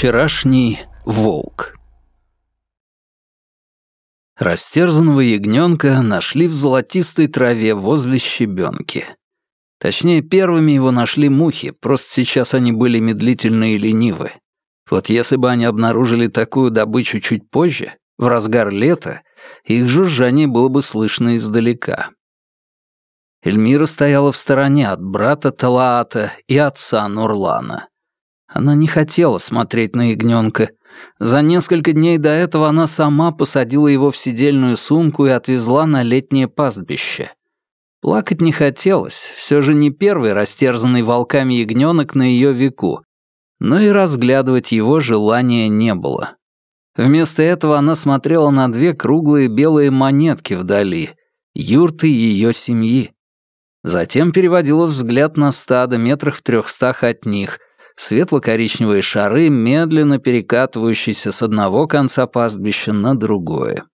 Вчерашний волк. Растерзанного ягненка нашли в золотистой траве возле щебенки. Точнее, первыми его нашли мухи, просто сейчас они были медлительны и ленивы. Вот если бы они обнаружили такую добычу чуть позже, в разгар лета, их жужжание было бы слышно издалека. Эльмира стояла в стороне от брата Талаата и отца Нурлана. Она не хотела смотреть на ягненка. За несколько дней до этого она сама посадила его в сидельную сумку и отвезла на летнее пастбище. Плакать не хотелось, все же не первый растерзанный волками ягненок на ее веку, но и разглядывать его желания не было. Вместо этого она смотрела на две круглые белые монетки вдали, юрты ее семьи. Затем переводила взгляд на стадо метрах в трехстах от них — светло-коричневые шары, медленно перекатывающиеся с одного конца пастбища на другое.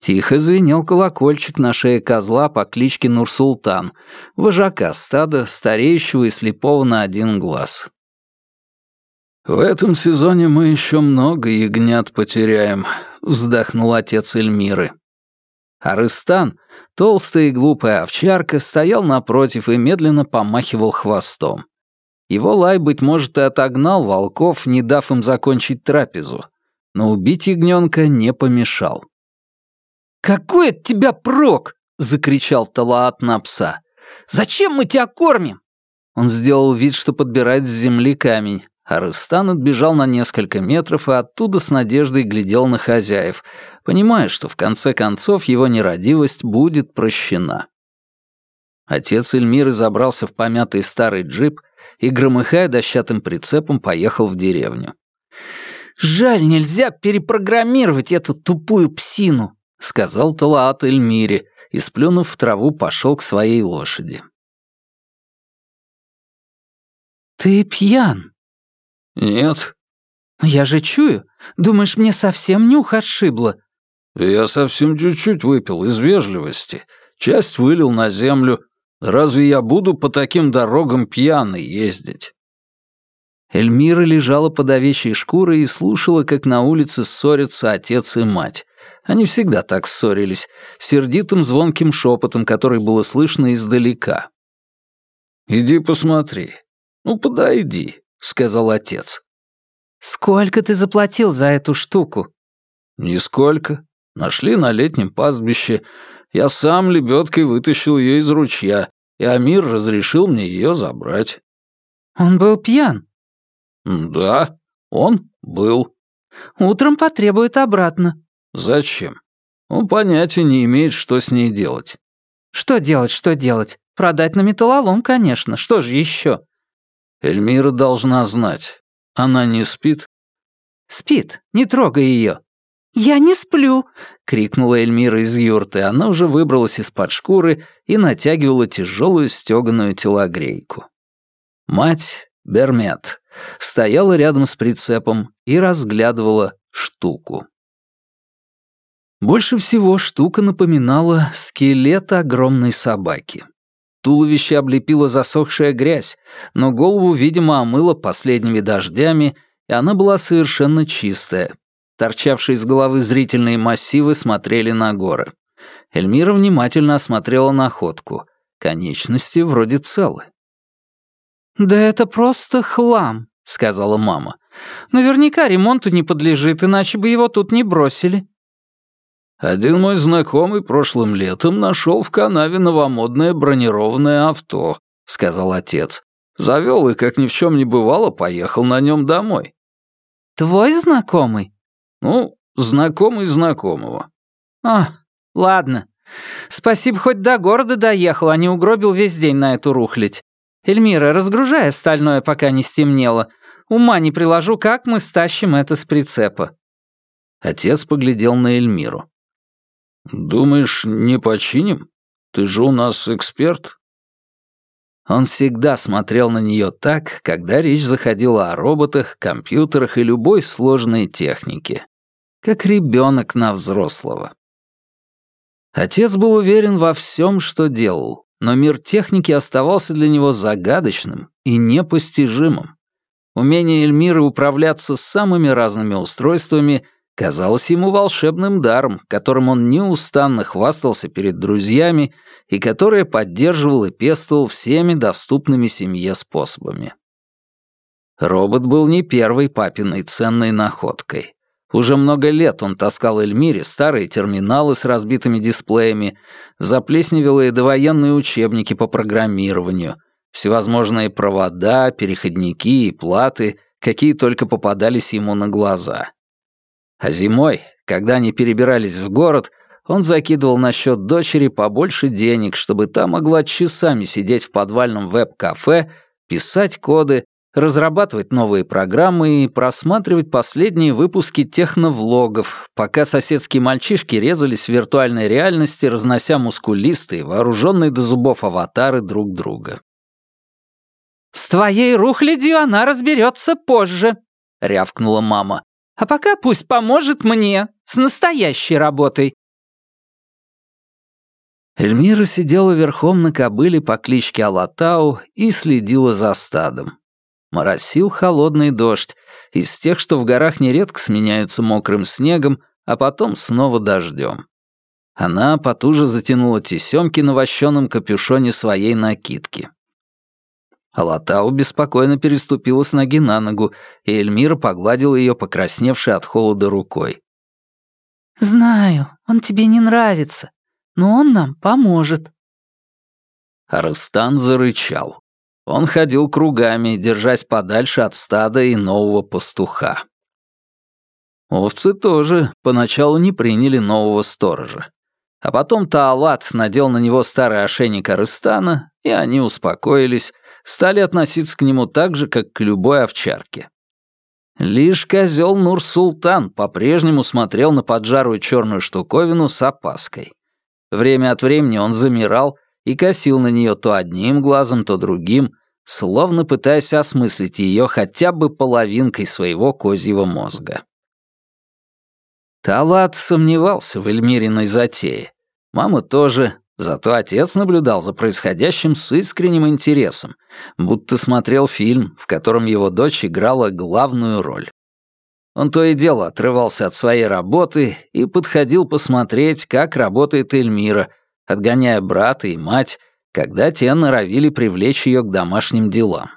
Тихо звенел колокольчик на шее козла по кличке Нурсултан, вожака стада, стареющего и слепого на один глаз. «В этом сезоне мы еще много ягнят потеряем», — вздохнул отец Эльмиры. Арыстан, толстая и глупая овчарка, стоял напротив и медленно помахивал хвостом. Его лай, быть может, и отогнал волков, не дав им закончить трапезу, но убить ягненка не помешал. «Какой от тебя прок?» — закричал Талаат на пса. «Зачем мы тебя кормим?» Он сделал вид, что подбирает с земли камень, а Рыстан отбежал на несколько метров и оттуда с надеждой глядел на хозяев, понимая, что в конце концов его нерадивость будет прощена. Отец Эльмиры забрался в помятый старый джип — и, громыхая дощатым прицепом, поехал в деревню. «Жаль, нельзя перепрограммировать эту тупую псину», — сказал Талаат Эльмире и, сплюнув в траву, пошел к своей лошади. «Ты пьян?» «Нет». «Я же чую. Думаешь, мне совсем нюх отшибло?» «Я совсем чуть-чуть выпил, из вежливости. Часть вылил на землю, Разве я буду по таким дорогам пьяный ездить?» Эльмира лежала под овечьей шкурой и слушала, как на улице ссорятся отец и мать. Они всегда так ссорились, сердитым звонким шепотом, который было слышно издалека. «Иди посмотри. Ну, подойди», — сказал отец. «Сколько ты заплатил за эту штуку?» «Нисколько. Нашли на летнем пастбище. Я сам лебедкой вытащил ее из ручья, и Амир разрешил мне ее забрать». «Он был пьян?» «Да, он был». «Утром потребует обратно». «Зачем? Он понятия не имеет, что с ней делать». «Что делать, что делать? Продать на металлолом, конечно. Что же еще?» «Эльмира должна знать. Она не спит?» «Спит. Не трогай ее. «Я не сплю!» — крикнула Эльмира из юрты. Она уже выбралась из-под шкуры и натягивала тяжелую стеганую телогрейку. Мать, Бермет, стояла рядом с прицепом и разглядывала штуку. Больше всего штука напоминала скелет огромной собаки. Туловище облепила засохшая грязь, но голову, видимо, омыло последними дождями, и она была совершенно чистая, Торчавшие из головы зрительные массивы смотрели на горы. Эльмира внимательно осмотрела находку. Конечности вроде целы. «Да это просто хлам», — сказала мама. «Наверняка ремонту не подлежит, иначе бы его тут не бросили». «Один мой знакомый прошлым летом нашел в канаве новомодное бронированное авто», — сказал отец. Завел и, как ни в чем не бывало, поехал на нем домой. «Твой знакомый?» Ну, знакомый знакомого. А, ладно. Спасибо, хоть до города доехал, а не угробил весь день на эту рухлядь. Эльмира, разгружай остальное, пока не стемнело. Ума не приложу, как мы стащим это с прицепа. Отец поглядел на Эльмиру. «Думаешь, не починим? Ты же у нас эксперт». Он всегда смотрел на нее так, когда речь заходила о роботах, компьютерах и любой сложной технике как ребенок на взрослого. Отец был уверен во всем, что делал, но мир техники оставался для него загадочным и непостижимым. Умение Эльмиры управляться с самыми разными устройствами казалось ему волшебным даром, которым он неустанно хвастался перед друзьями и которое поддерживал и пестовал всеми доступными семье способами. Робот был не первой папиной ценной находкой. Уже много лет он таскал Эльмире старые терминалы с разбитыми дисплеями, заплесневелые довоенные учебники по программированию, всевозможные провода, переходники и платы, какие только попадались ему на глаза. А зимой, когда они перебирались в город, он закидывал на счет дочери побольше денег, чтобы та могла часами сидеть в подвальном веб-кафе, писать коды разрабатывать новые программы и просматривать последние выпуски техновлогов, пока соседские мальчишки резались в виртуальной реальности, разнося мускулистые, вооруженные до зубов аватары друг друга. «С твоей рухлядью она разберется позже», — рявкнула мама. «А пока пусть поможет мне с настоящей работой». Эльмира сидела верхом на кобыле по кличке Алатау и следила за стадом. Моросил холодный дождь, из тех, что в горах нередко сменяются мокрым снегом, а потом снова дождем. Она потуже затянула тесемки на вощеном капюшоне своей накидки. Алатау беспокойно переступила с ноги на ногу, и Эльмира погладила ее покрасневшей от холода рукой. «Знаю, он тебе не нравится, но он нам поможет». Арыстан зарычал. Он ходил кругами, держась подальше от стада и нового пастуха. Овцы тоже поначалу не приняли нового сторожа. А потом Таалат надел на него старый ошейник Арыстана, и они успокоились, стали относиться к нему так же, как к любой овчарке. Лишь козел Нур-Султан по-прежнему смотрел на поджарую черную штуковину с опаской. Время от времени он замирал и косил на нее то одним глазом, то другим, словно пытаясь осмыслить ее хотя бы половинкой своего козьего мозга. Талат сомневался в Эльмириной затее. Мама тоже, зато отец наблюдал за происходящим с искренним интересом, будто смотрел фильм, в котором его дочь играла главную роль. Он то и дело отрывался от своей работы и подходил посмотреть, как работает Эльмира, отгоняя брата и мать, когда те норовили привлечь ее к домашним делам.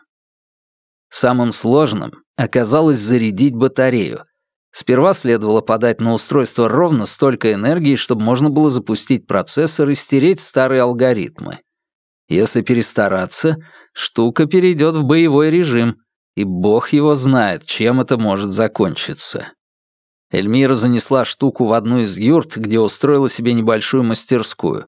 Самым сложным оказалось зарядить батарею. Сперва следовало подать на устройство ровно столько энергии, чтобы можно было запустить процессор и стереть старые алгоритмы. Если перестараться, штука перейдет в боевой режим, и бог его знает, чем это может закончиться. Эльмира занесла штуку в одну из юрт, где устроила себе небольшую мастерскую.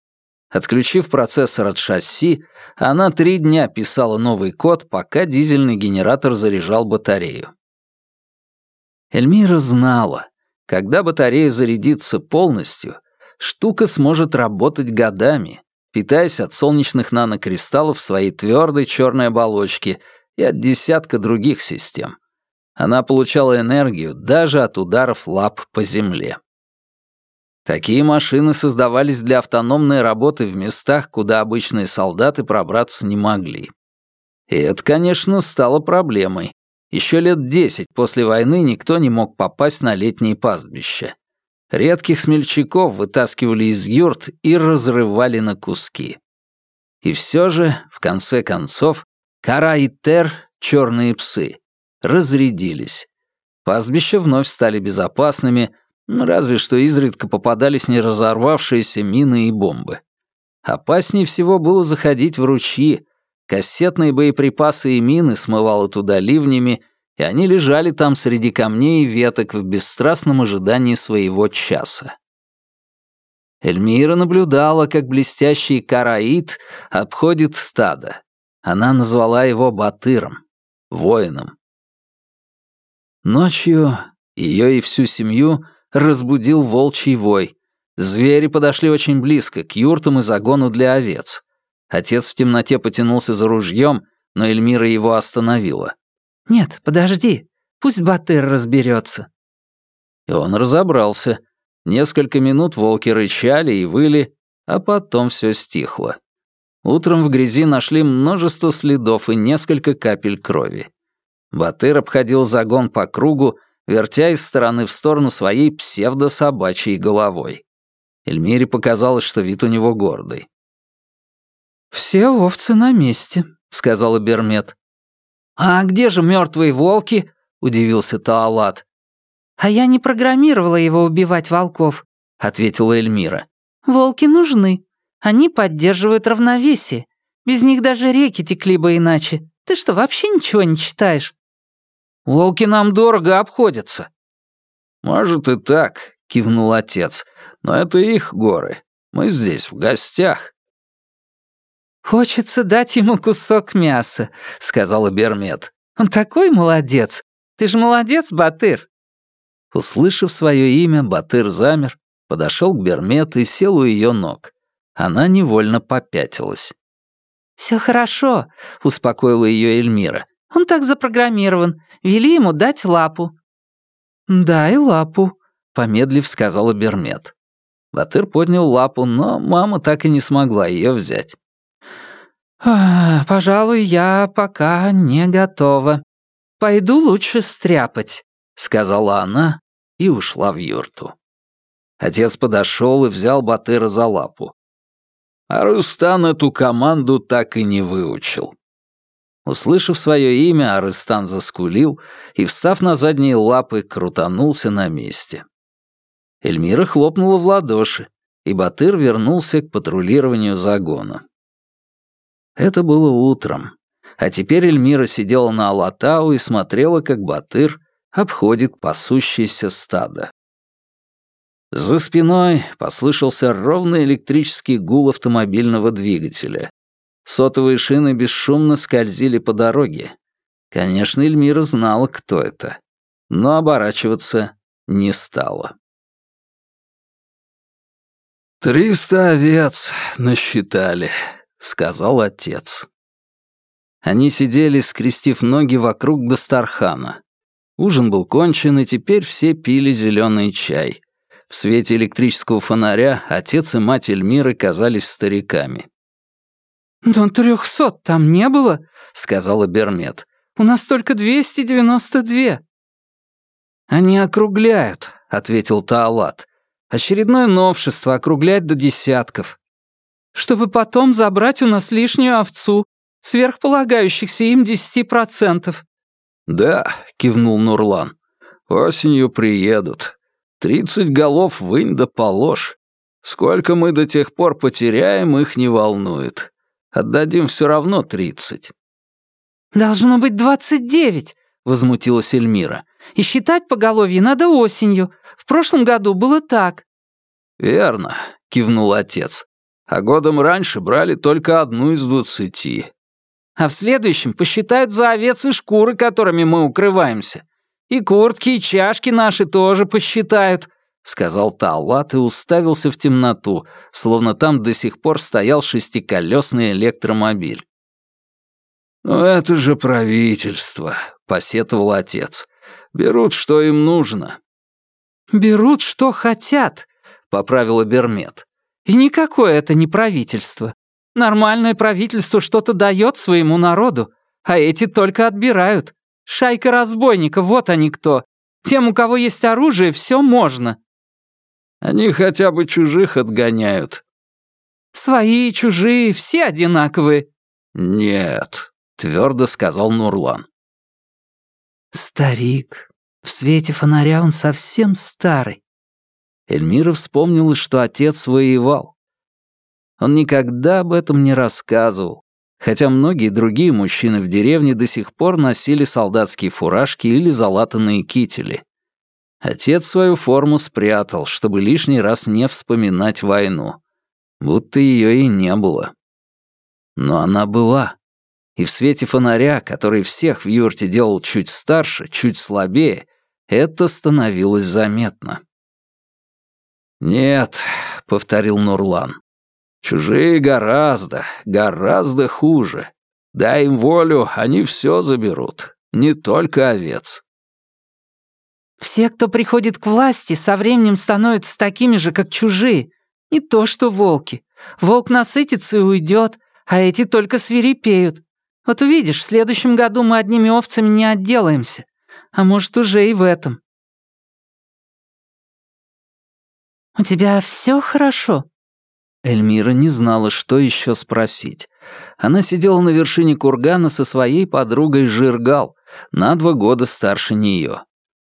Отключив процессор от шасси, она три дня писала новый код, пока дизельный генератор заряжал батарею. Эльмира знала, когда батарея зарядится полностью, штука сможет работать годами, питаясь от солнечных нанокристаллов своей твердой черной оболочки и от десятка других систем. Она получала энергию даже от ударов лап по земле. Такие машины создавались для автономной работы в местах, куда обычные солдаты пробраться не могли. И это, конечно, стало проблемой. Еще лет десять после войны никто не мог попасть на летние пастбища. Редких смельчаков вытаскивали из юрт и разрывали на куски. И все же, в конце концов, Кара и Тер, черные псы, разрядились. Пастбища вновь стали безопасными, разве что изредка попадались не разорвавшиеся мины и бомбы. Опаснее всего было заходить в ручьи. Кассетные боеприпасы и мины смывало туда ливнями, и они лежали там среди камней и веток в бесстрастном ожидании своего часа. Эльмира наблюдала, как блестящий караид обходит стадо. Она назвала его Батыром, воином. Ночью ее и всю семью разбудил волчий вой. Звери подошли очень близко, к юртам и загону для овец. Отец в темноте потянулся за ружьем, но Эльмира его остановила. «Нет, подожди, пусть Батыр разберется. И он разобрался. Несколько минут волки рычали и выли, а потом все стихло. Утром в грязи нашли множество следов и несколько капель крови. Батыр обходил загон по кругу, вертя из стороны в сторону своей псевдособачьей головой. Эльмире показалось, что вид у него гордый. «Все овцы на месте», — сказала Бермет. «А где же мертвые волки?» — удивился Таалат. «А я не программировала его убивать волков», — ответила Эльмира. «Волки нужны. Они поддерживают равновесие. Без них даже реки текли бы иначе. Ты что, вообще ничего не читаешь?» «Волки нам дорого обходятся». «Может и так», — кивнул отец. «Но это их горы. Мы здесь, в гостях». «Хочется дать ему кусок мяса», — сказала Бермет. «Он такой молодец. Ты же молодец, Батыр». Услышав свое имя, Батыр замер, подошел к Бермет и сел у ее ног. Она невольно попятилась. «Все хорошо», — успокоила ее Эльмира. «Он так запрограммирован. Вели ему дать лапу». «Дай лапу», — помедлив сказала Бермет. Батыр поднял лапу, но мама так и не смогла ее взять. «Пожалуй, я пока не готова. Пойду лучше стряпать», — сказала она и ушла в юрту. Отец подошел и взял Батыра за лапу. А Рустан эту команду так и не выучил. Услышав свое имя, Арыстан заскулил и, встав на задние лапы, крутанулся на месте. Эльмира хлопнула в ладоши, и Батыр вернулся к патрулированию загона. Это было утром. А теперь Эльмира сидела на Алатау и смотрела, как Батыр обходит пасущееся стадо. За спиной послышался ровный электрический гул автомобильного двигателя. Сотовые шины бесшумно скользили по дороге. Конечно, Эльмира знала, кто это. Но оборачиваться не стала. «Триста овец насчитали», — сказал отец. Они сидели, скрестив ноги вокруг Дастархана. Ужин был кончен, и теперь все пили зеленый чай. В свете электрического фонаря отец и мать Эльмиры казались стариками. «Но трехсот там не было», — сказала Бермет. «У нас только двести девяносто две». «Они округляют», — ответил Таалат. «Очередное новшество — округлять до десятков чтобы потом забрать у нас лишнюю овцу, сверхполагающихся им десяти процентов». «Да», — кивнул Нурлан, — «осенью приедут. Тридцать голов вынь да положь. Сколько мы до тех пор потеряем, их не волнует. Отдадим все равно тридцать». «Должно быть двадцать девять», — возмутилась Эльмира. «И считать поголовье надо осенью. В прошлом году было так». «Верно», — кивнул отец а годом раньше брали только одну из двадцати. А в следующем посчитают за овец и шкуры, которыми мы укрываемся. И куртки, и чашки наши тоже посчитают», — сказал Таалат и уставился в темноту, словно там до сих пор стоял шестиколесный электромобиль. «Ну это же правительство», — посетовал отец. «Берут, что им нужно». «Берут, что хотят», — поправила Бермет. И никакое это не правительство. Нормальное правительство что-то дает своему народу, а эти только отбирают. Шайка разбойников, вот они кто. Тем, у кого есть оружие, все можно. Они хотя бы чужих отгоняют. Свои и чужие, все одинаковые. Нет, твердо сказал Нурлан. Старик. В свете фонаря он совсем старый. Эльмира вспомнила, что отец воевал. Он никогда об этом не рассказывал, хотя многие другие мужчины в деревне до сих пор носили солдатские фуражки или залатанные кители. Отец свою форму спрятал, чтобы лишний раз не вспоминать войну. Будто ее и не было. Но она была. И в свете фонаря, который всех в юрте делал чуть старше, чуть слабее, это становилось заметно. «Нет», — повторил Нурлан. «Чужие гораздо, гораздо хуже. Дай им волю, они все заберут, не только овец». «Все, кто приходит к власти, со временем становятся такими же, как чужие. Не то что волки. Волк насытится и уйдет, а эти только свирепеют. Вот увидишь, в следующем году мы одними овцами не отделаемся. А может, уже и в этом». «У тебя все хорошо?» Эльмира не знала, что еще спросить. Она сидела на вершине кургана со своей подругой Жиргал, на два года старше нее.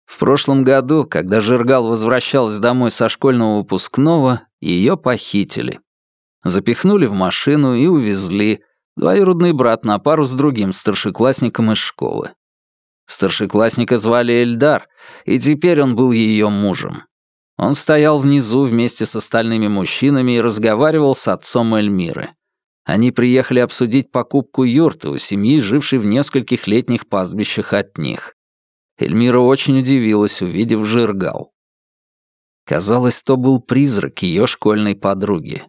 В прошлом году, когда Жиргал возвращалась домой со школьного выпускного, ее похитили. Запихнули в машину и увезли, двоюродный брат на пару с другим старшеклассником из школы. Старшеклассника звали Эльдар, и теперь он был ее мужем. Он стоял внизу вместе с остальными мужчинами и разговаривал с отцом Эльмиры. Они приехали обсудить покупку юрты у семьи, жившей в нескольких летних пастбищах от них. Эльмира очень удивилась, увидев Жиргал. Казалось, то был призрак ее школьной подруги.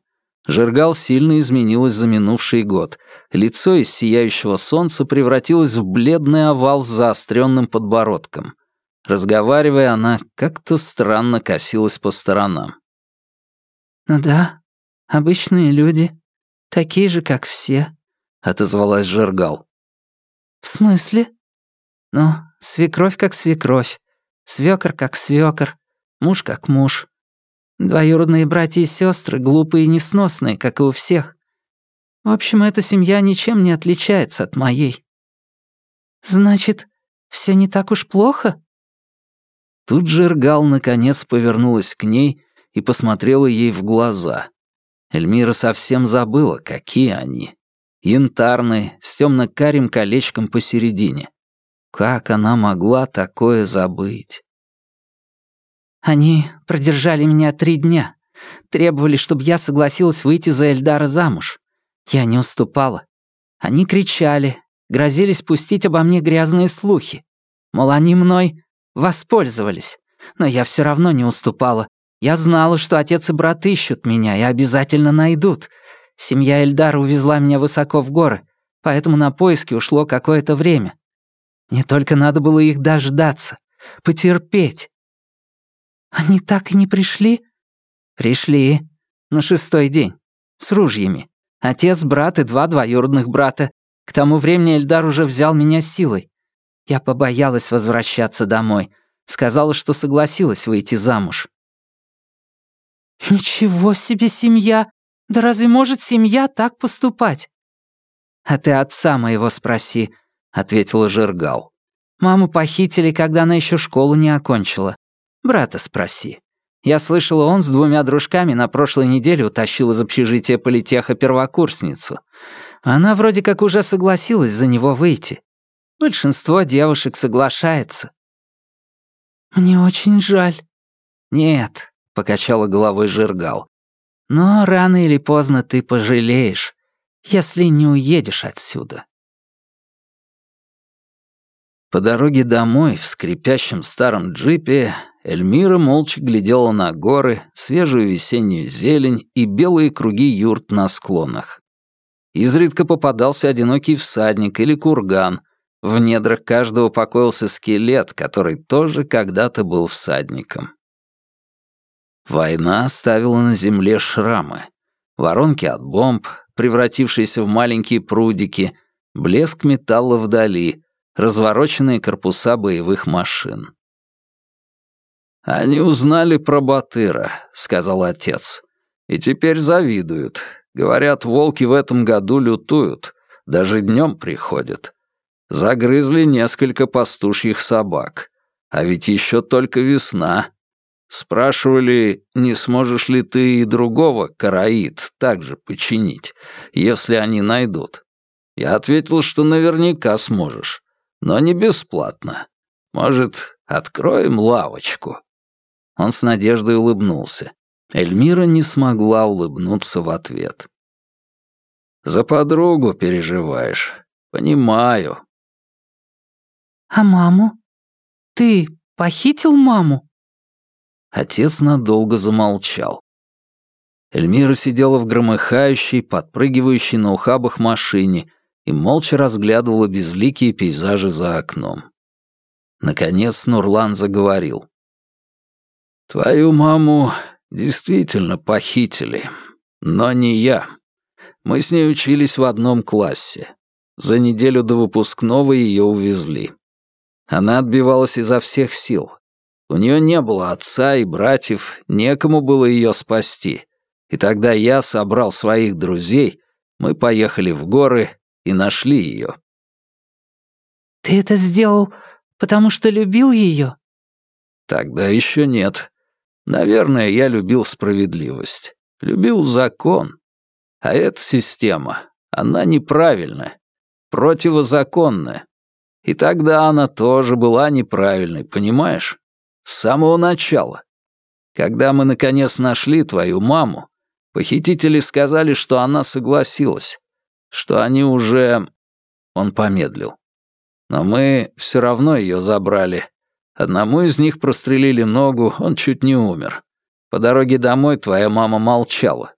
Жиргал сильно изменилась за минувший год. Лицо из сияющего солнца превратилось в бледный овал с заостренным подбородком. Разговаривая, она как-то странно косилась по сторонам. «Ну да, обычные люди, такие же, как все», — отозвалась Жиргал. «В смысле?» «Ну, свекровь как свекровь, свекор как свекор, муж как муж. Двоюродные братья и сестры глупые и несносные, как и у всех. В общем, эта семья ничем не отличается от моей». «Значит, все не так уж плохо?» Тут Жергал наконец повернулась к ней и посмотрела ей в глаза. Эльмира совсем забыла, какие они. Янтарные, с темно-карим колечком посередине. Как она могла такое забыть? Они продержали меня три дня. Требовали, чтобы я согласилась выйти за Эльдара замуж. Я не уступала. Они кричали, грозились пустить обо мне грязные слухи. Мол, они мной Воспользовались. Но я все равно не уступала. Я знала, что отец и брат ищут меня и обязательно найдут. Семья Эльдара увезла меня высоко в горы, поэтому на поиски ушло какое-то время. Мне только надо было их дождаться, потерпеть. Они так и не пришли? Пришли. На шестой день. С ружьями. Отец, брат и два двоюродных брата. К тому времени Эльдар уже взял меня силой. Я побоялась возвращаться домой. Сказала, что согласилась выйти замуж. «Ничего себе семья! Да разве может семья так поступать?» «А ты отца моего спроси», — ответила Жиргал. «Маму похитили, когда она еще школу не окончила. Брата спроси. Я слышала, он с двумя дружками на прошлой неделе утащил из общежития политеха первокурсницу. Она вроде как уже согласилась за него выйти. Большинство девушек соглашается». «Мне очень жаль». «Нет», — покачала головой Жиргал. «Но рано или поздно ты пожалеешь, если не уедешь отсюда». По дороге домой в скрипящем старом джипе Эльмира молча глядела на горы, свежую весеннюю зелень и белые круги юрт на склонах. Изредка попадался одинокий всадник или курган, в недрах каждого покоился скелет, который тоже когда-то был всадником. Война оставила на земле шрамы. Воронки от бомб, превратившиеся в маленькие прудики, блеск металла вдали, развороченные корпуса боевых машин. «Они узнали про Батыра», — сказал отец. «И теперь завидуют. Говорят, волки в этом году лютуют, даже днем приходят. Загрызли несколько пастушьих собак. А ведь еще только весна. Спрашивали, не сможешь ли ты и другого караид также починить, если они найдут. Я ответил, что наверняка сможешь, но не бесплатно. Может, откроем лавочку?» Он с надеждой улыбнулся. Эльмира не смогла улыбнуться в ответ. «За подругу переживаешь. Понимаю. «А маму? Ты похитил маму?» Отец надолго замолчал. Эльмира сидела в громыхающей, подпрыгивающей на ухабах машине и молча разглядывала безликие пейзажи за окном. Наконец Нурлан заговорил. «Твою маму действительно похитили, но не я. Мы с ней учились в одном классе. За неделю до выпускного ее увезли. Она отбивалась изо всех сил. У нее не было отца и братьев, некому было ее спасти. И тогда я собрал своих друзей, мы поехали в горы и нашли ее. «Ты это сделал, потому что любил ее?» Тогда еще нет. Наверное, я любил справедливость. Любил закон. А эта система, она неправильная, противозаконная. И тогда она тоже была неправильной, понимаешь? С самого начала. Когда мы наконец нашли твою маму, похитители сказали, что она согласилась, что они уже... Он помедлил. Но мы все равно ее забрали. Одному из них прострелили ногу, он чуть не умер. По дороге домой твоя мама молчала.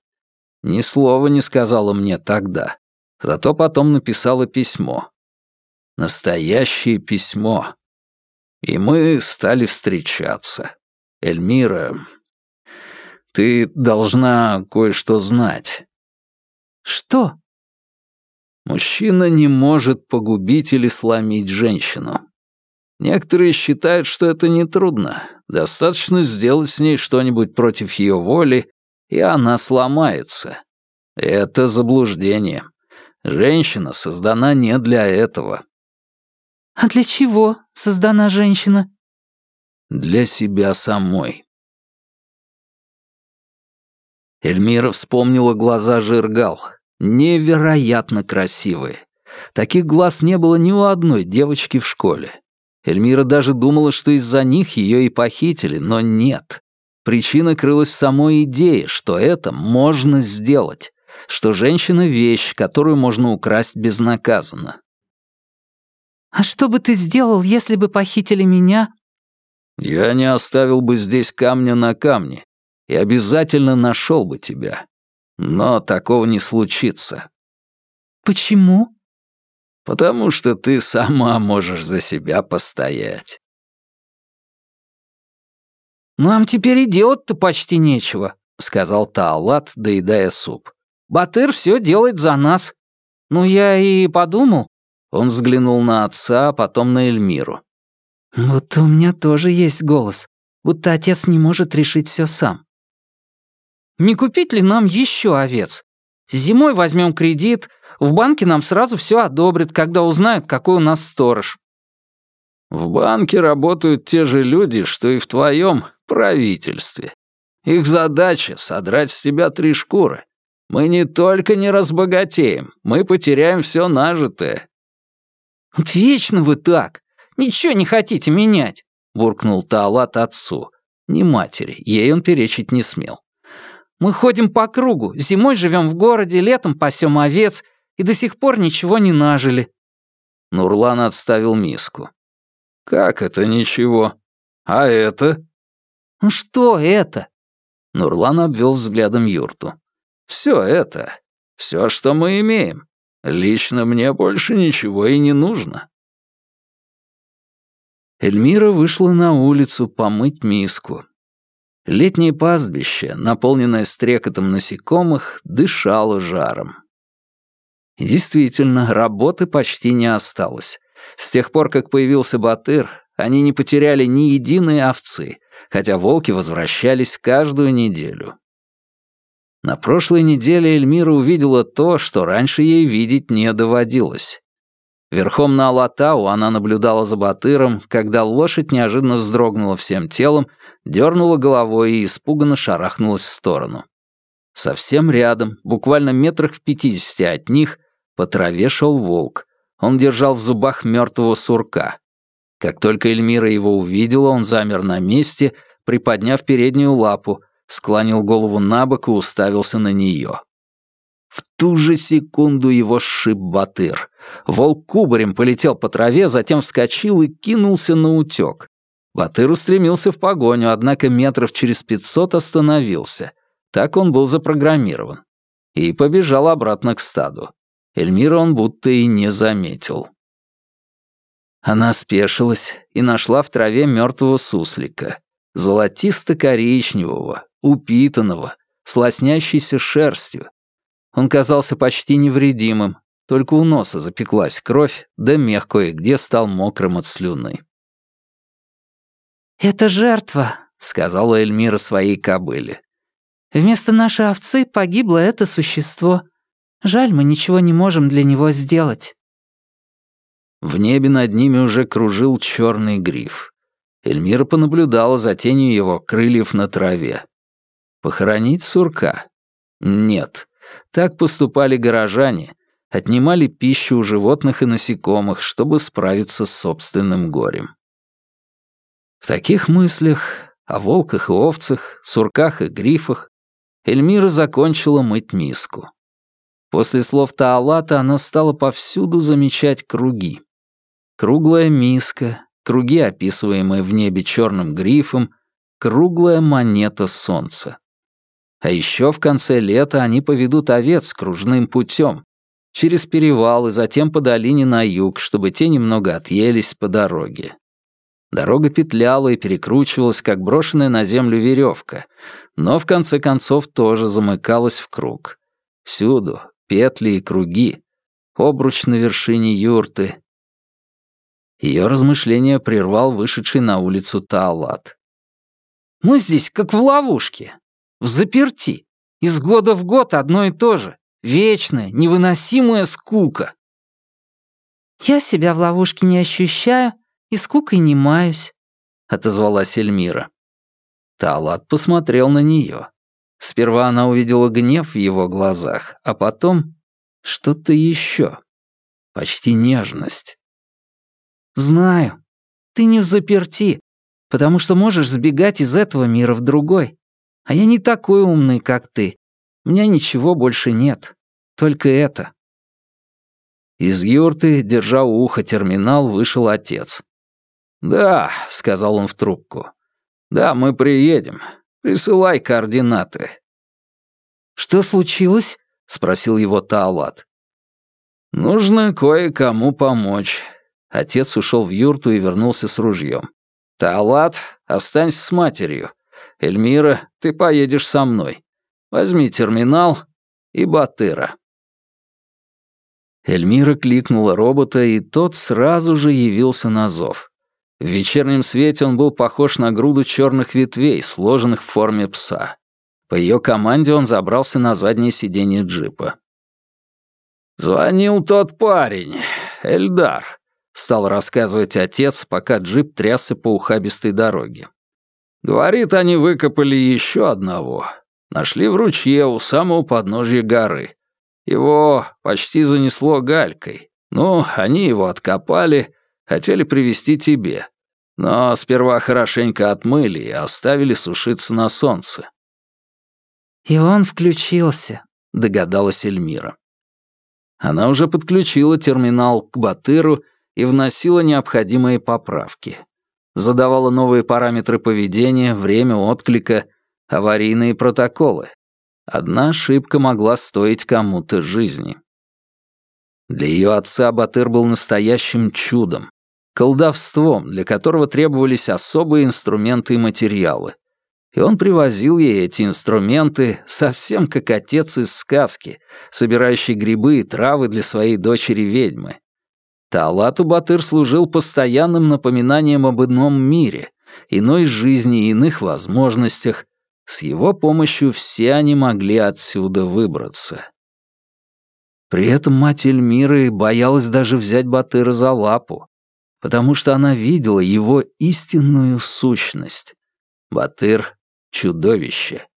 Ни слова не сказала мне тогда. Зато потом написала письмо. Настоящее письмо. И мы стали встречаться. Эльмира, ты должна кое-что знать. Что? Мужчина не может погубить или сломить женщину. Некоторые считают, что это нетрудно. Достаточно сделать с ней что-нибудь против ее воли, и она сломается. Это заблуждение. Женщина создана не для этого. А для чего создана женщина? Для себя самой. Эльмира вспомнила глаза Жиргал. Невероятно красивые. Таких глаз не было ни у одной девочки в школе. Эльмира даже думала, что из-за них ее и похитили, но нет. Причина крылась в самой идее, что это можно сделать, что женщина — вещь, которую можно украсть безнаказанно. «А что бы ты сделал, если бы похитили меня?» «Я не оставил бы здесь камня на камне и обязательно нашел бы тебя. Но такого не случится». «Почему?» «Потому что ты сама можешь за себя постоять». «Нам теперь и делать-то почти нечего», — сказал Таалат, доедая суп. «Батыр все делает за нас. Ну, я и подумал, он взглянул на отца, а потом на Эльмиру. «Вот у меня тоже есть голос, будто отец не может решить все сам». «Не купить ли нам еще овец? Зимой возьмем кредит, в банке нам сразу все одобрят, когда узнают, какой у нас сторож». «В банке работают те же люди, что и в твоем правительстве. Их задача — содрать с тебя три шкуры. Мы не только не разбогатеем, мы потеряем все нажитое. «Вот вечно вы так! Ничего не хотите менять!» — буркнул Таалат отцу. Не матери, ей он перечить не смел. «Мы ходим по кругу, зимой живем в городе, летом пасем овец, и до сих пор ничего не нажили». Нурлан отставил миску. «Как это ничего? А это?» «Ну что это?» Нурлан обвел взглядом юрту. «Все это. Все, что мы имеем. Лично мне больше ничего и не нужно. Эльмира вышла на улицу помыть миску. Летнее пастбище, наполненное стрекотом насекомых, дышало жаром. Действительно, работы почти не осталось. С тех пор, как появился Батыр, они не потеряли ни единой овцы, хотя волки возвращались каждую неделю. На прошлой неделе Эльмира увидела то, что раньше ей видеть не доводилось. Верхом на Алатау она наблюдала за Батыром, когда лошадь неожиданно вздрогнула всем телом, дернула головой и испуганно шарахнулась в сторону. Совсем рядом, буквально метрах в пятидесяти от них, по траве шел волк. Он держал в зубах мертвого сурка. Как только Эльмира его увидела, он замер на месте, приподняв переднюю лапу, склонил голову на бок и уставился на нее. Ту же секунду его сшиб Батыр. Волк кубарем полетел по траве, затем вскочил и кинулся на утек. Батыр устремился в погоню, однако метров через пятьсот остановился. Так он был запрограммирован. И побежал обратно к стаду. Эльмира он будто и не заметил. Она спешилась и нашла в траве мертвого суслика, золотисто-коричневого, упитанного, с лоснящейся шерстью. Он казался почти невредимым, Только у носа запеклась кровь, да мех кое-где стал мокрым от слюны. «Это жертва», — сказала Эльмира своей кобыле. «Вместо нашей овцы погибло это существо. Жаль, мы ничего не можем для него сделать». В небе над ними уже кружил черный гриф. Эльмира понаблюдала за тенью его крыльев на траве. Похоронить сурка? Нет. Так поступали горожане, отнимали пищу у животных и насекомых, чтобы справиться с собственным горем. В таких мыслях о волках и овцах, сурках и грифах Эльмира закончила мыть миску. После слов Таалата она стала повсюду замечать круги. Круглая миска, круги, описываемые в небе черным грифом, круглая монета солнца. А еще в конце лета они поведут овец кружным путем, через перевал и затем по долине на юг, чтобы те немного отъелись по дороге. Дорога петляла и перекручивалась, как брошенная на землю веревка, но в конце концов тоже замыкалась в круг. Всюду петли и круги, обруч на вершине юрты. Ее размышления прервал вышедший на улицу Таалат. «Мы здесь как в ловушке, в заперти. Из года в год одно и то же. Вечная, невыносимая скука». «Я себя в ловушке не ощущаю и скукой не маюсь», — отозвалась Эльмира. Талат посмотрел на нее. Сперва она увидела гнев в его глазах, а потом что-то еще. Почти нежность. «Знаю. Ты не в заперти, потому что можешь сбегать из этого мира в другой. А я не такой умный, как ты. У меня ничего больше нет. Только это». Из юрты, держа у уха терминал, вышел отец. «Да», — сказал он в трубку. «Да, мы приедем. Присылай координаты». «Что случилось?» — спросил его Таалат. «Нужно кое-кому помочь». Отец ушел в юрту и вернулся с ружьем. «Таалат, останься с матерью. Эльмира, ты поедешь со мной. Возьми терминал и Батыра». Эльмира кликнула робота, и тот сразу же явился на зов. В вечернем свете он был похож на груду черных ветвей, сложенных в форме пса. По ее команде он забрался на заднее сиденье джипа. «Звонил тот парень, Эльдар», — стал рассказывать отец, пока джип трясся по ухабистой дороге. «Говорит, они выкопали еще одного. Нашли в ручье у самого подножья горы. Его почти занесло галькой. Ну, они его откопали, Хотели привести тебе. Но сперва хорошенько отмыли и оставили сушиться на солнце». «И он включился», — догадалась Эльмира. Она уже подключила терминал к Батыру и вносила необходимые поправки. Задавала новые параметры поведения, время отклика, аварийные протоколы. Одна ошибка могла стоить кому-то жизни. Для ее отца Батыр был настоящим чудом колдовством, для которого требовались особые инструменты и материалы. И он привозил ей эти инструменты, совсем как отец из сказки, собирающий грибы и травы для своей дочери-ведьмы. Таалату Батыр служил постоянным напоминанием об ином мире, иной жизни и иных возможностях. С его помощью все они могли отсюда выбраться. При этом мать Эльмиры боялась даже взять Батыра за лапу, потому что она видела его истинную сущность. Батыр — чудовище,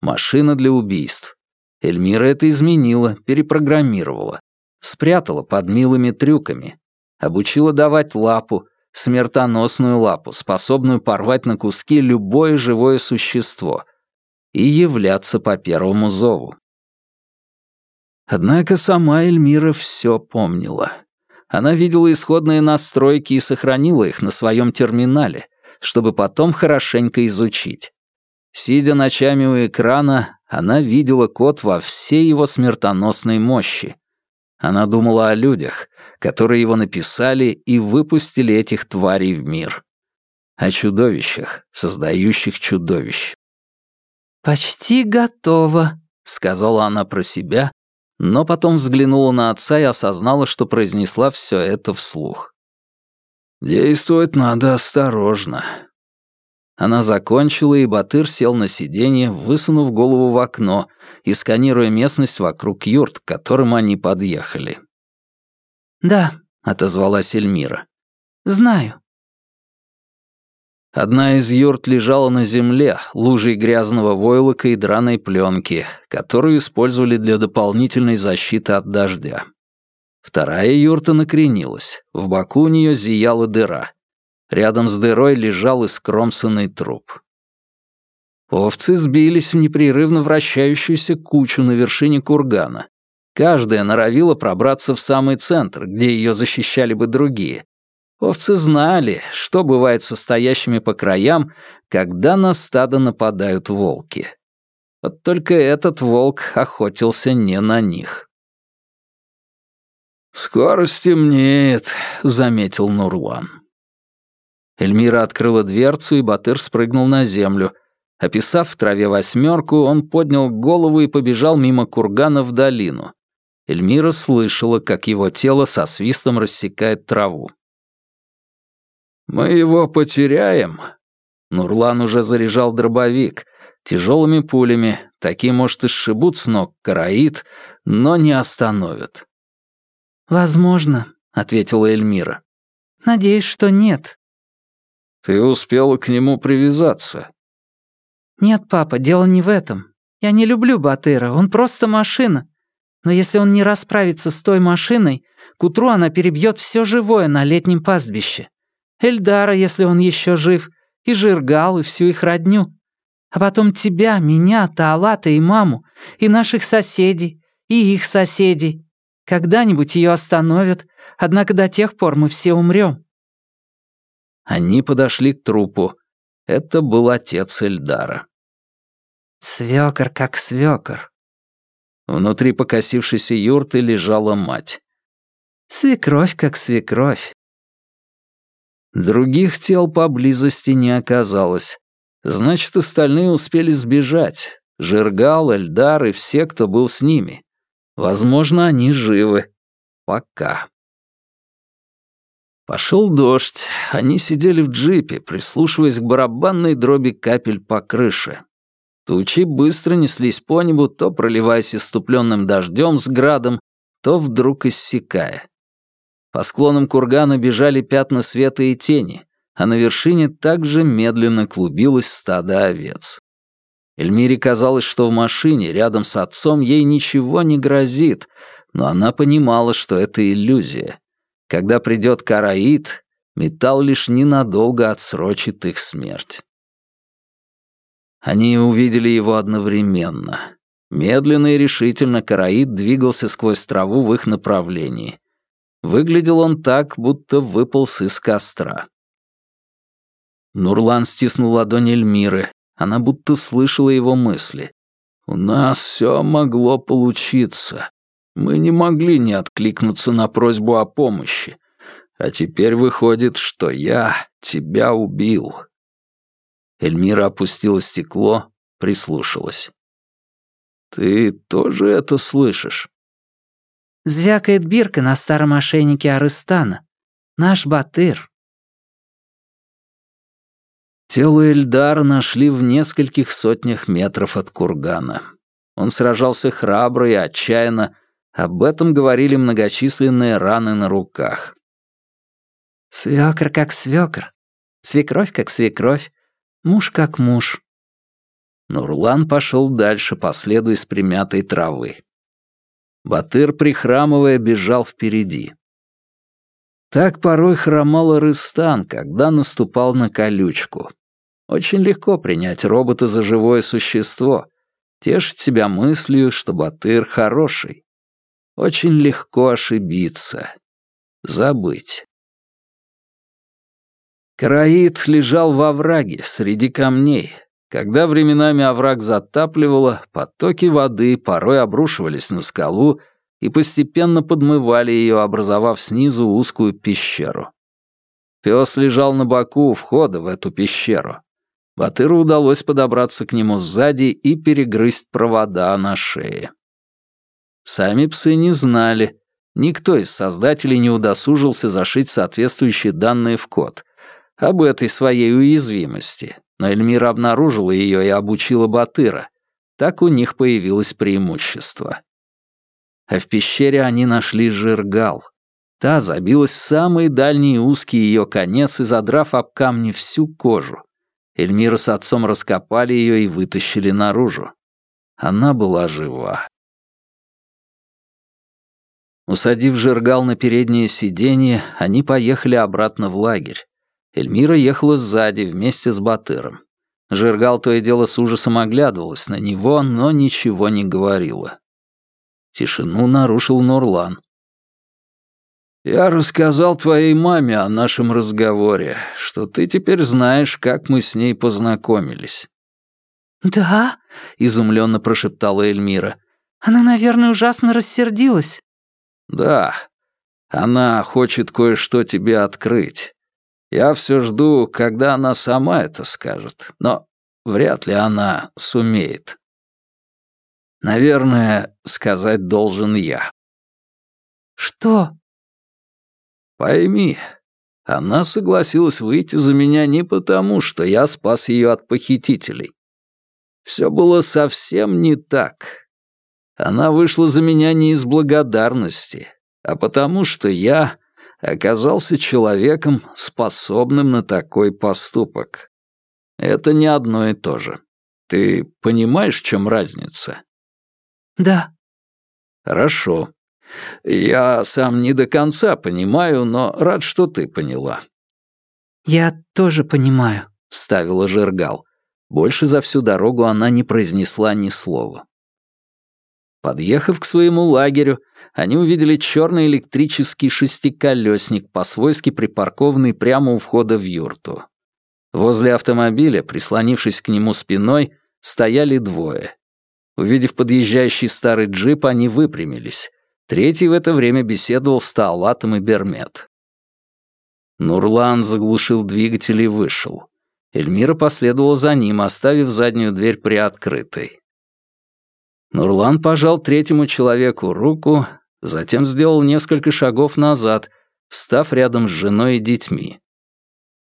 машина для убийств. Эльмира это изменила, перепрограммировала, спрятала под милыми трюками, обучила давать лапу, смертоносную лапу, способную порвать на куски любое живое существо и являться по первому зову. Однако сама Эльмира все помнила. Она видела исходные настройки и сохранила их на своем терминале, чтобы потом хорошенько изучить. Сидя ночами у экрана, она видела код во всей его смертоносной мощи. Она думала о людях, которые его написали и выпустили этих тварей в мир. О чудовищах, создающих чудовищ. «Почти готово», — сказала она про себя, но потом взглянула на отца и осознала, что произнесла все это вслух. «Действовать надо осторожно». Она закончила, и Батыр сел на сиденье, высунув голову в окно и сканируя местность вокруг юрт, к которым они подъехали. «Да», — отозвалась Эльмира. «Знаю». Одна из юрт лежала на земле, лужей грязного войлока и драной пленки, которую использовали для дополнительной защиты от дождя. Вторая юрта накренилась, в боку у нее зияла дыра. Рядом с дырой лежал искромсанный труп. Овцы сбились в непрерывно вращающуюся кучу на вершине кургана. Каждая норовила пробраться в самый центр, где ее защищали бы другие. Овцы знали, что бывает со стоящими по краям, когда на стадо нападают волки. Вот только этот волк охотился не на них. «Скоро стемнеет», — заметил Нурлан. Эльмира открыла дверцу, и Батыр спрыгнул на землю. Описав в траве восьмерку, он поднял голову и побежал мимо кургана в долину. Эльмира слышала, как его тело со свистом рассекает траву. «Мы его потеряем?» Нурлан уже заряжал дробовик. Тяжелыми пулями, такие, может, и сшибут с ног караид, но не остановят. «Возможно», — ответила Эльмира. «Надеюсь, что нет. Ты успела к нему привязаться. Нет, папа, дело не в этом. Я не люблю Батыра, он просто машина. Но если он не расправится с той машиной, к утру она перебьет все живое на летнем пастбище. Эльдара, если он еще жив, и Жиргал, и всю их родню. А потом тебя, меня, Таалата и маму, и наших соседей, и их соседей. Когда-нибудь ее остановят, однако до тех пор мы все умрем. Они подошли к трупу. Это был отец Эльдара. Свёкор как свёкор. Внутри покосившейся юрты лежала мать. Свекровь как свекровь. Других тел поблизости не оказалось. Значит, остальные успели сбежать. Жиргал, Эльдар и все, кто был с ними. Возможно, они живы. Пока. Пошел дождь, они сидели в джипе, прислушиваясь к барабанной дроби капель по крыше. Тучи быстро неслись по небу, то проливаясь иступленным дождем с градом, то вдруг иссякая. По склонам кургана бежали пятна света и тени, а на вершине также медленно клубилось стадо овец. Эльмире казалось, что в машине рядом с отцом ей ничего не грозит, но она понимала, что это иллюзия. Когда придет караид, металл лишь ненадолго отсрочит их смерть. Они увидели его одновременно. Медленно и решительно караид двигался сквозь траву в их направлении. Выглядел он так, будто выполз из костра. Нурлан стиснул ладонь Эльмиры. Она будто слышала его мысли. «У нас все могло получиться. Мы не могли не откликнуться на просьбу о помощи. А теперь выходит, что я тебя убил». Эльмира опустила стекло, прислушалась. «Ты тоже это слышишь?» Звякает бирка на старом ошейнике Арыстана. Наш Батыр. Тело Эльдара нашли в нескольких сотнях метров от кургана. Он сражался храбро и отчаянно, об этом говорили многочисленные раны на руках. Свекр как свекр, свекровь как свекровь, муж как муж. Нурлан пошел дальше по следу из примятой травы. Батыр, прихрамывая, бежал впереди. Так порой хромал Рыстан, когда наступал на колючку. Очень легко принять робота за живое существо, тешить себя мыслью, что Батыр хороший. Очень легко ошибиться. Забыть. Караид лежал во враге, среди камней. Когда временами овраг затапливало, потоки воды порой обрушивались на скалу и постепенно подмывали ее, образовав снизу узкую пещеру. Пес лежал на боку у входа в эту пещеру. Батыру удалось подобраться к нему сзади и перегрызть провода на шее. Сами псы не знали. Никто из создателей не удосужился зашить соответствующие данные в код. Об этой своей уязвимости. Но Эльмира обнаружила ее и обучила Батыра. Так у них появилось преимущество. А в пещере они нашли жиргал. Та забилась в самый дальний узкий ее конец и задрав об камни всю кожу. Эльмира с отцом раскопали ее и вытащили наружу. Она была жива. Усадив Жиргал на переднее сиденье, они поехали обратно в лагерь. Эльмира ехала сзади вместе с Батыром. Жиргал то и дело с ужасом оглядывалась на него, но ничего не говорила. Тишину нарушил Нурлан. «Я рассказал твоей маме о нашем разговоре, что ты теперь знаешь, как мы с ней познакомились». «Да?» — изумленно прошептала Эльмира. «Она, наверное, ужасно рассердилась». «Да, она хочет кое-что тебе открыть. Я все жду, когда она сама это скажет, но вряд ли она сумеет. Наверное, сказать должен я». «Что?» «Пойми, она согласилась выйти за меня не потому, что я спас ее от похитителей. Все было совсем не так. Она вышла за меня не из благодарности, а потому что я оказался человеком, способным на такой поступок. Это не одно и то же. Ты понимаешь, в чем разница? Да. Хорошо. Я сам не до конца понимаю, но рад, что ты поняла. Я тоже понимаю, вставила Жиргал. Больше за всю дорогу она не произнесла ни слова. Подъехав к своему лагерю, они увидели черный электрический шестиколесник, по-свойски припаркованный прямо у входа в юрту. Возле автомобиля, прислонившись к нему спиной, стояли двое. Увидев подъезжающий старый джип, они выпрямились. Третий в это время беседовал с Таалатом и Бермет. Нурлан заглушил двигатель и вышел. Эльмира последовала за ним, оставив заднюю дверь приоткрытой. Нурлан пожал третьему человеку руку, затем сделал несколько шагов назад, встав рядом с женой и детьми.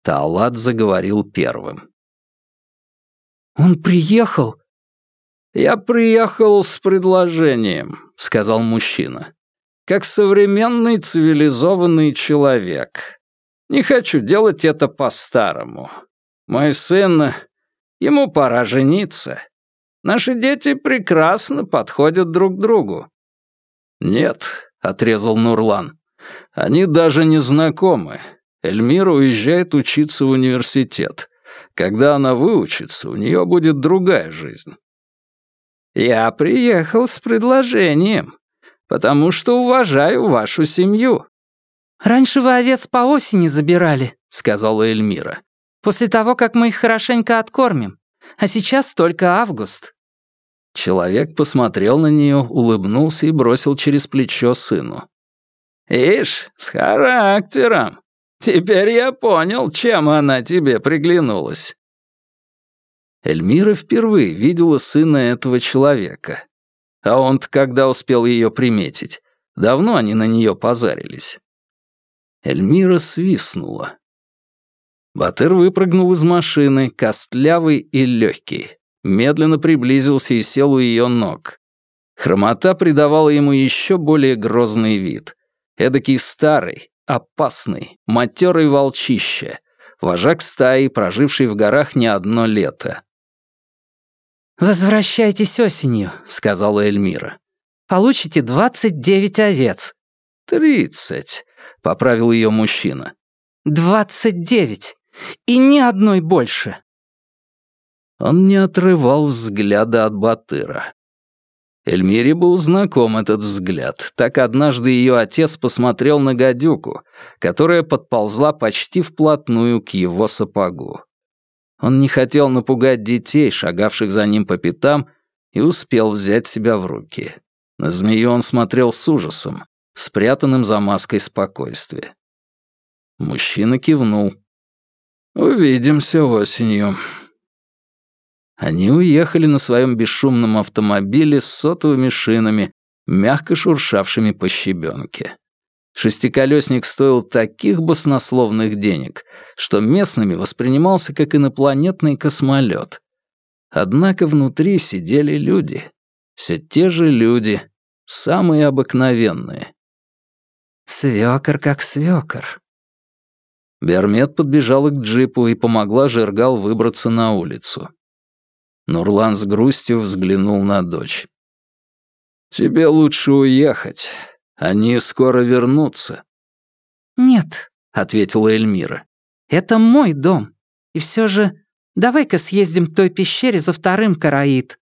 Таалат заговорил первым. «Он приехал!» «Я приехал с предложением», — сказал мужчина. «Как современный цивилизованный человек. Не хочу делать это по-старому. Мой сын... Ему пора жениться. Наши дети прекрасно подходят друг другу». «Нет», — отрезал Нурлан. «Они даже не знакомы. Эльмира уезжает учиться в университет. Когда она выучится, у нее будет другая жизнь». «Я приехал с предложением, потому что уважаю вашу семью». «Раньше вы овец по осени забирали», — сказала Эльмира. «После того, как мы их хорошенько откормим а сейчас только август». Человек посмотрел на нее, улыбнулся и бросил через плечо сыну. «Ишь, с характером. Теперь я понял, чем она тебе приглянулась». Эльмира впервые видела сына этого человека. А он-то когда успел ее приметить? Давно они на нее позарились. Эльмира свистнула. Батыр выпрыгнул из машины, костлявый и легкий. Медленно приблизился и сел у ее ног. Хромота придавала ему еще более грозный вид. Эдакий старый, опасный, матерый волчище, вожак стаи, проживший в горах не одно лето. «Возвращайтесь осенью», — сказала Эльмира. «Получите двадцать девять овец». «Тридцать», — поправил ее мужчина. «Двадцать девять. И ни одной больше. Он не отрывал взгляда от Батыра. Эльмире был знаком этот взгляд. Так однажды ее отец посмотрел на гадюку, которая подползла почти вплотную к его сапогу. Он не хотел напугать детей, шагавших за ним по пятам, и успел взять себя в руки. На змею он смотрел с ужасом, спрятанным за маской спокойствия. Мужчина кивнул. «Увидимся осенью». Они уехали на своем бесшумном автомобиле с сотовыми шинами, мягко шуршавшими по щебенке. Шестиколесник стоил таких баснословных денег, что местными воспринимался как инопланетный космолет. Однако внутри сидели люди. Все те же люди, самые обыкновенные. Свёкор как свёкор. Бермет подбежала к джипу и помогла Жергал выбраться на улицу. Нурлан с грустью взглянул на дочь. «Тебе лучше уехать. Они скоро вернутся». «Нет», — ответила Эльмира. «Это мой дом. И все же давай-ка съездим к той пещере за вторым караид».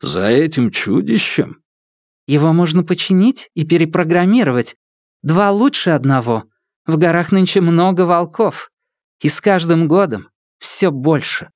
«За этим чудищем?» «Его можно починить и перепрограммировать. Два лучше одного. В горах нынче много волков. И с каждым годом все больше».